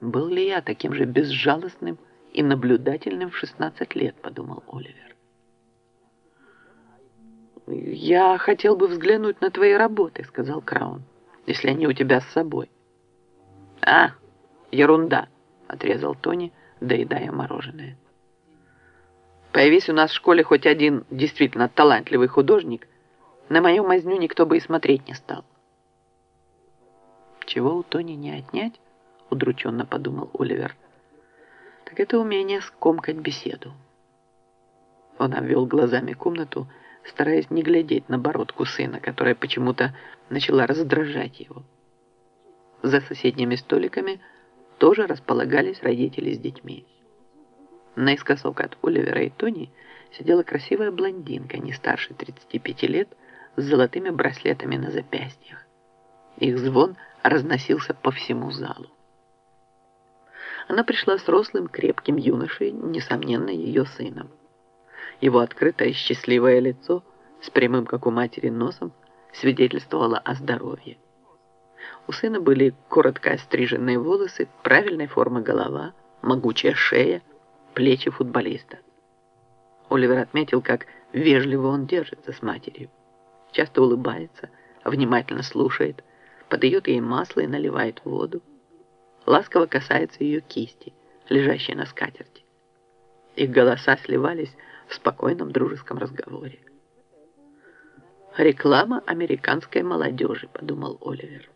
Был ли я таким же безжалостным и наблюдательным в 16 лет, подумал Оливер. «Я хотел бы взглянуть на твои работы», — сказал Краун, «если они у тебя с собой». «А, ерунда», — отрезал Тони, доедая мороженое. «Появись у нас в школе хоть один действительно талантливый художник, на мою мазню никто бы и смотреть не стал». «Чего у Тони не отнять?» — удрученно подумал Оливер. «Так это умение скомкать беседу». Он обвел глазами комнату, стараясь не глядеть на бородку сына, которая почему-то начала раздражать его. За соседними столиками тоже располагались родители с детьми. Наискосок от Оливера и Тони сидела красивая блондинка, не старше 35 лет, с золотыми браслетами на запястьях. Их звон разносился по всему залу. Она пришла с рослым, крепким юношей, несомненно, ее сыном. Его открытое счастливое лицо с прямым, как у матери, носом свидетельствовало о здоровье. У сына были коротко остриженные волосы, правильной формы голова, могучая шея, плечи футболиста. Оливер отметил, как вежливо он держится с матерью. Часто улыбается, внимательно слушает, подает ей масло и наливает воду. Ласково касается ее кисти, лежащей на скатерти. Их голоса сливались в спокойном дружеском разговоре. «Реклама американской молодежи», — подумал Оливер.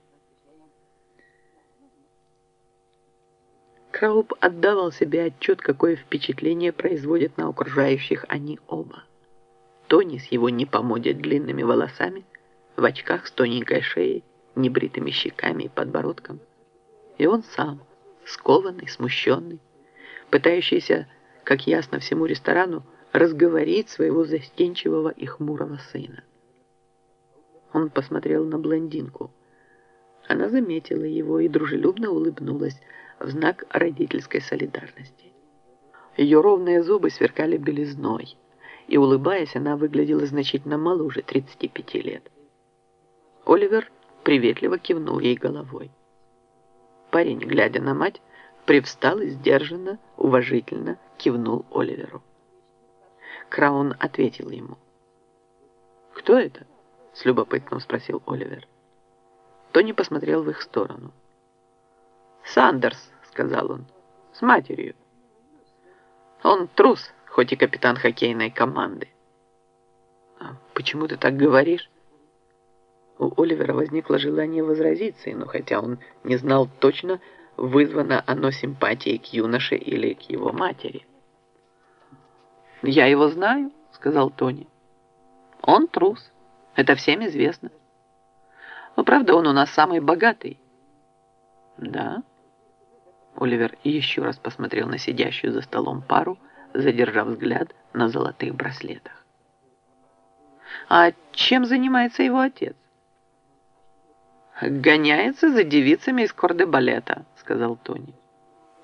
Крауп отдавал себе отчет, какое впечатление производят на окружающих они оба. Тони с его не по длинными волосами, в очках с тоненькой шеей, небритыми щеками и подбородком. И он сам, скованный, смущенный, пытающийся, как ясно всему ресторану, разговорить своего застенчивого и хмурого сына. Он посмотрел на блондинку. Она заметила его и дружелюбно улыбнулась в знак родительской солидарности. Ее ровные зубы сверкали белизной, и, улыбаясь, она выглядела значительно моложе 35 лет. Оливер приветливо кивнул ей головой. Парень, глядя на мать, привстал и сдержанно, уважительно кивнул Оливеру. Краун ответил ему. «Кто это?» — с любопытством спросил Оливер. Тони посмотрел в их сторону. «Сандерс», — сказал он, — «с матерью». «Он трус, хоть и капитан хоккейной команды». «А почему ты так говоришь?» У Оливера возникло желание возразить сыну, хотя он не знал точно, вызвано оно симпатией к юноше или к его матери. «Я его знаю», — сказал Тони. «Он трус. Это всем известно. Но, правда, он у нас самый богатый». «Да?» Оливер еще раз посмотрел на сидящую за столом пару, задержав взгляд на золотых браслетах. «А чем занимается его отец?» «Гоняется за девицами из корде-балета», — сказал Тони.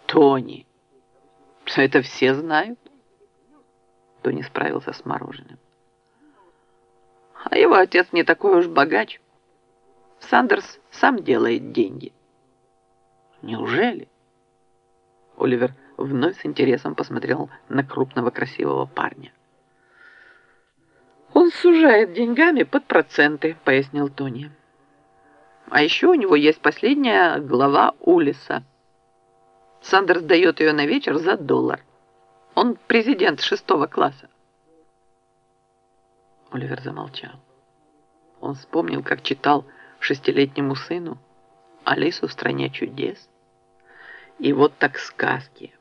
«Тони! Это все знают?» Тони справился с мороженым. «А его отец не такой уж богач. Сандерс сам делает деньги». «Неужели?» Оливер вновь с интересом посмотрел на крупного красивого парня. «Он сужает деньгами под проценты», — пояснил Тони. А еще у него есть последняя глава Улиса. Сандерс дает ее на вечер за доллар. Он президент шестого класса. Оливер замолчал. Он вспомнил, как читал шестилетнему сыну Алису в стране чудес. И вот так сказки.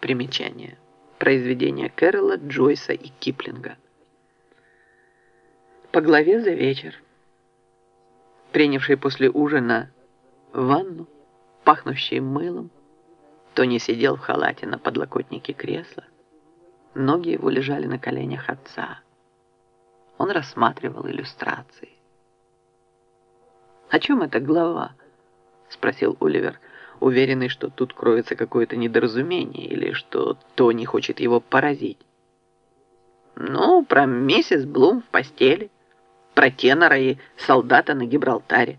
Примечание. Произведения Кэрола, Джойса и Киплинга. По главе за вечер принявший после ужина ванну, пахнущий мылом. Тони сидел в халате на подлокотнике кресла. Ноги его лежали на коленях отца. Он рассматривал иллюстрации. «О чем эта глава?» — спросил Оливер, уверенный, что тут кроется какое-то недоразумение или что Тони хочет его поразить. «Ну, про миссис Блум в постели» про тенора и солдата на Гибралтаре.